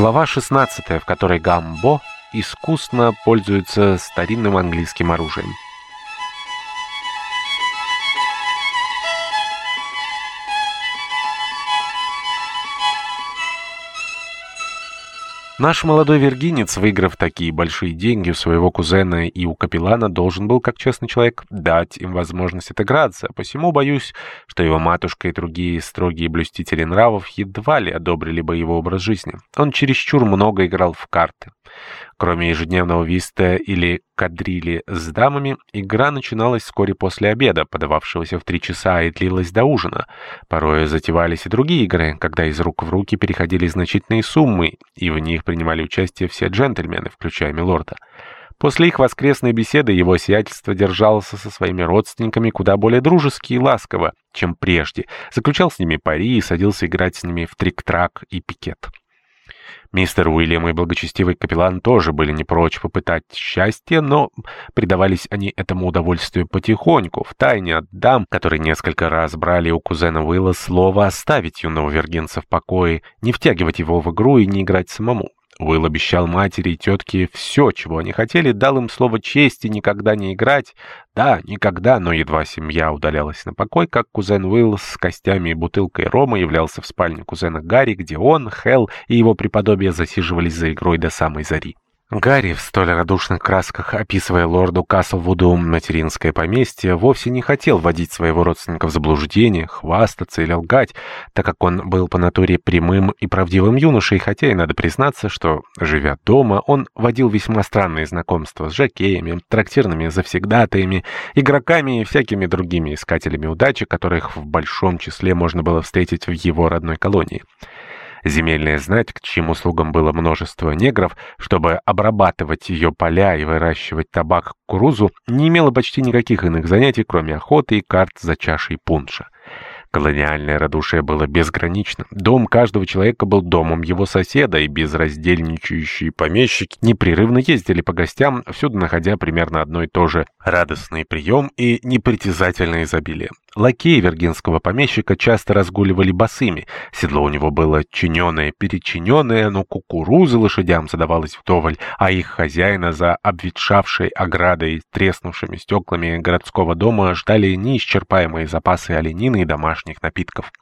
Глава 16, в которой Гамбо искусно пользуется старинным английским оружием. Наш молодой вергинец, выиграв такие большие деньги у своего кузена и у капеллана, должен был, как честный человек, дать им возможность отыграться. Посему боюсь, что его матушка и другие строгие блюстители нравов едва ли одобрили бы его образ жизни. Он чересчур много играл в карты. Кроме ежедневного виста или кадрили с дамами, игра начиналась вскоре после обеда, подававшегося в три часа, и длилась до ужина. Порой затевались и другие игры, когда из рук в руки переходили значительные суммы, и в них принимали участие все джентльмены, включая милорда. После их воскресной беседы его сиятельство держался со своими родственниками куда более дружески и ласково, чем прежде, заключал с ними пари и садился играть с ними в трик-трак и пикет. Мистер Уильям и благочестивый капеллан тоже были не прочь попытать счастье, но предавались они этому удовольствию потихоньку, в тайне от дам, которые несколько раз брали у кузена Уилла слово оставить юного вергинца в покое, не втягивать его в игру и не играть самому. Уилл обещал матери и тетке все, чего они хотели, дал им слово чести никогда не играть. Да, никогда, но едва семья удалялась на покой, как кузен Уилл с костями и бутылкой рома являлся в спальне кузена Гарри, где он, Хелл и его преподобие засиживались за игрой до самой зари. Гарри, в столь радушных красках описывая лорду Каслвуду материнское поместье, вовсе не хотел вводить своего родственника в заблуждение, хвастаться или лгать, так как он был по натуре прямым и правдивым юношей, хотя и надо признаться, что, живя дома, он водил весьма странные знакомства с жакеями, трактирными завсегдатаями, игроками и всякими другими искателями удачи, которых в большом числе можно было встретить в его родной колонии. Земельная знать, к чьим услугам было множество негров, чтобы обрабатывать ее поля и выращивать табак, кукурузу, не имела почти никаких иных занятий, кроме охоты и карт за чашей пунша. Колониальное радушие было безгранично. Дом каждого человека был домом его соседа, и безраздельничающие помещики непрерывно ездили по гостям, всюду находя примерно одно и то же радостный прием и непритязательное изобилие. Лакеи вергинского помещика часто разгуливали босыми. Седло у него было чиненое, перечиненное, но кукурузы лошадям задавалось вдоволь, а их хозяина за обветшавшей оградой и треснувшими стеклами городского дома ждали неисчерпаемые запасы оленины и домашних напитков.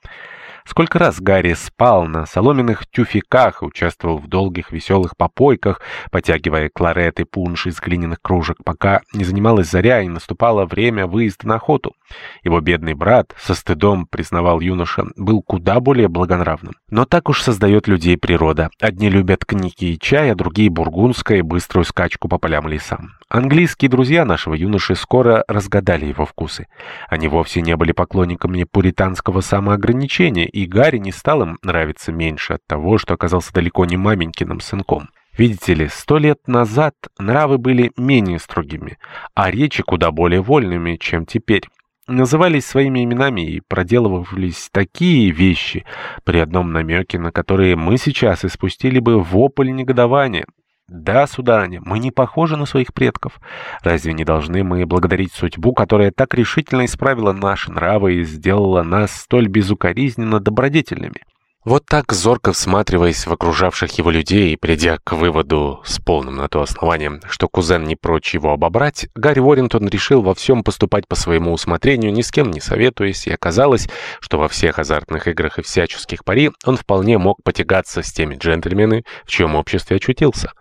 Сколько раз Гарри спал на соломенных тюфяках участвовал в долгих веселых попойках, потягивая кларет и пунш из глиняных кружек, пока не занималась заря и наступало время выезда на охоту. Его бедный брат, со стыдом признавал юноша, был куда более благонравным. Но так уж создает людей природа. Одни любят книги и чай, а другие бургундское и быструю скачку по полям и лесам. Английские друзья нашего юноши скоро разгадали его вкусы. Они вовсе не были поклонниками пуританского самоограничения, и Гарри не стал им нравиться меньше от того, что оказался далеко не маменькиным сынком. Видите ли, сто лет назад нравы были менее строгими, а речи куда более вольными, чем теперь. Назывались своими именами и проделывались такие вещи, при одном намеке на которые мы сейчас испустили бы вопль негодования. Да, сударыня, мы не похожи на своих предков. Разве не должны мы благодарить судьбу, которая так решительно исправила наши нравы и сделала нас столь безукоризненно добродетельными? Вот так, зорко всматриваясь в окружавших его людей и придя к выводу с полным на то основанием, что кузен не прочь его обобрать, Гарри Уоррингтон решил во всем поступать по своему усмотрению, ни с кем не советуясь, и оказалось, что во всех азартных играх и всяческих пари он вполне мог потягаться с теми джентльменами, в чьем обществе очутился.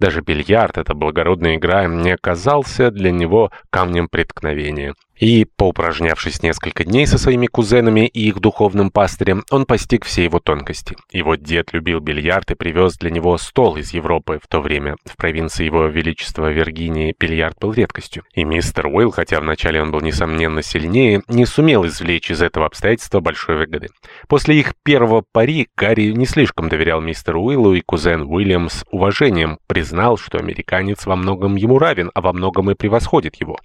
Даже бильярд, эта благородная игра, не оказался для него камнем преткновения. И, поупражнявшись несколько дней со своими кузенами и их духовным пастырем, он постиг все его тонкости. Его дед любил бильярд и привез для него стол из Европы. В то время в провинции его величества Виргинии бильярд был редкостью. И мистер Уилл, хотя вначале он был несомненно сильнее, не сумел извлечь из этого обстоятельства большой выгоды. После их первого пари Гарри не слишком доверял мистеру Уиллу, и кузен Уильям с уважением признал, что американец во многом ему равен, а во многом и превосходит его.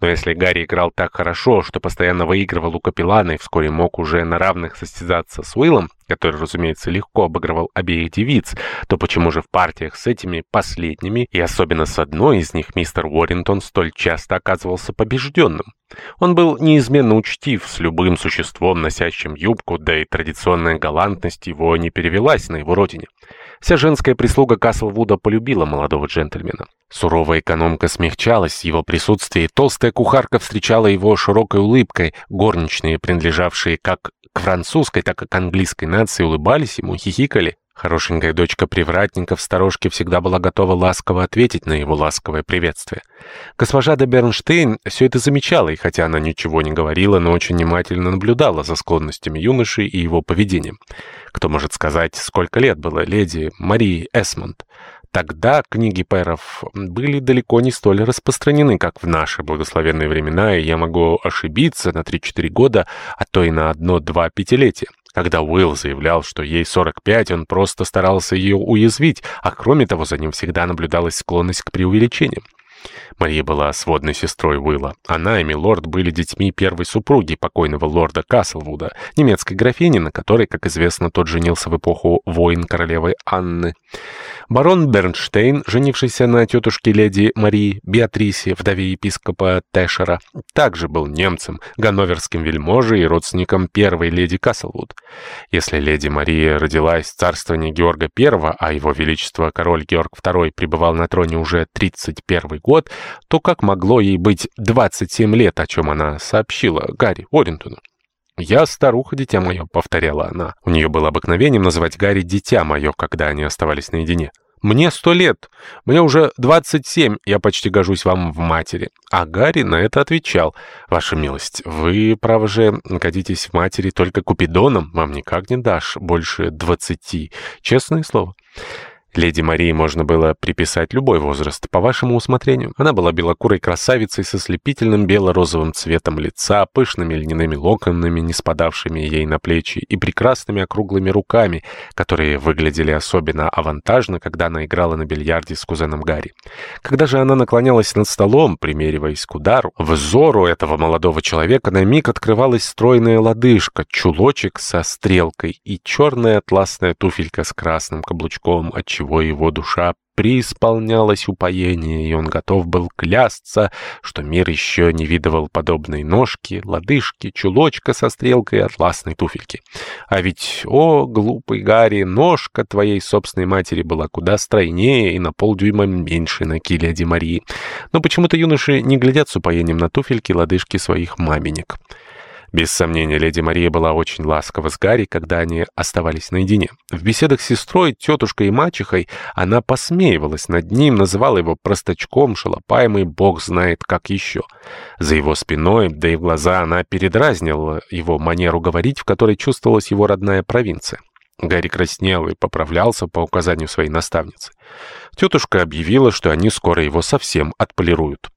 Но если Гарри играл играл так хорошо, что постоянно выигрывал у Капеллана и вскоре мог уже на равных состязаться с Уиллом, который, разумеется, легко обыгрывал обеих девиц, то почему же в партиях с этими последними, и особенно с одной из них, мистер Уоррингтон столь часто оказывался побежденным? Он был неизменно учтив с любым существом, носящим юбку, да и традиционная галантность его не перевелась на его родине. Вся женская прислуга Каслвуда полюбила молодого джентльмена. Суровая экономка смягчалась его присутствии, толстая кухарка встречала его широкой улыбкой, горничные, принадлежавшие как к французской, так и к английской нации, улыбались ему, хихикали. Хорошенькая дочка привратника в сторожке всегда была готова ласково ответить на его ласковое приветствие. Госпожа де Бернштейн все это замечала, и хотя она ничего не говорила, но очень внимательно наблюдала за склонностями юноши и его поведением. Кто может сказать, сколько лет было леди Марии Эсмонд? Тогда книги Перов были далеко не столь распространены, как в наши благословенные времена, и я могу ошибиться на 3-4 года, а то и на одно-два пятилетия. Когда Уилл заявлял, что ей 45, он просто старался ее уязвить, а кроме того за ним всегда наблюдалась склонность к преувеличениям. Мария была сводной сестрой Уилла. Она и Милорд были детьми первой супруги покойного лорда Каслвуда, немецкой графини, на которой, как известно, тот женился в эпоху войн королевы Анны. Барон Бернштейн, женившийся на тетушке леди Марии Беатрисе, вдове епископа Тэшера, также был немцем, ганноверским вельможей и родственником первой леди Каслвуд. Если леди Мария родилась в царствовании Георга I, а его величество король Георг II пребывал на троне уже 31 год, то как могло ей быть 27 лет, о чем она сообщила Гарри Уоррентону? «Я старуха, дитя мое», — повторяла она. У нее было обыкновением называть Гарри «дитя мое», когда они оставались наедине. «Мне сто лет. Мне уже двадцать семь. Я почти гожусь вам в матери». А Гарри на это отвечал. «Ваша милость, вы, право же, годитесь в матери только купидоном. Вам никак не дашь больше двадцати. Честное слово». Леди Марии можно было приписать любой возраст, по вашему усмотрению. Она была белокурой красавицей со слепительным бело-розовым цветом лица, пышными льняными локонами, не спадавшими ей на плечи, и прекрасными округлыми руками, которые выглядели особенно авантажно, когда она играла на бильярде с кузеном Гарри. Когда же она наклонялась над столом, примериваясь к удару, взору этого молодого человека на миг открывалась стройная лодыжка, чулочек со стрелкой и черная атласная туфелька с красным каблучком, от чего его душа преисполнялась упоения, и он готов был клясться, что мир еще не видывал подобной ножки, лодыжки, чулочка со стрелкой атласной туфельки. А ведь, о, глупый Гарри, ножка твоей собственной матери была куда стройнее и на полдюйма меньше на киле Марии. Но почему-то юноши не глядят с упоением на туфельки лодыжки своих маменек. Без сомнения, леди Мария была очень ласкова с Гарри, когда они оставались наедине. В беседах с сестрой, тетушкой и мачехой она посмеивалась над ним, называла его простачком, шалопаемый, бог знает как еще. За его спиной, да и в глаза она передразнила его манеру говорить, в которой чувствовалась его родная провинция. Гарри краснел и поправлялся по указанию своей наставницы. Тетушка объявила, что они скоро его совсем отполируют.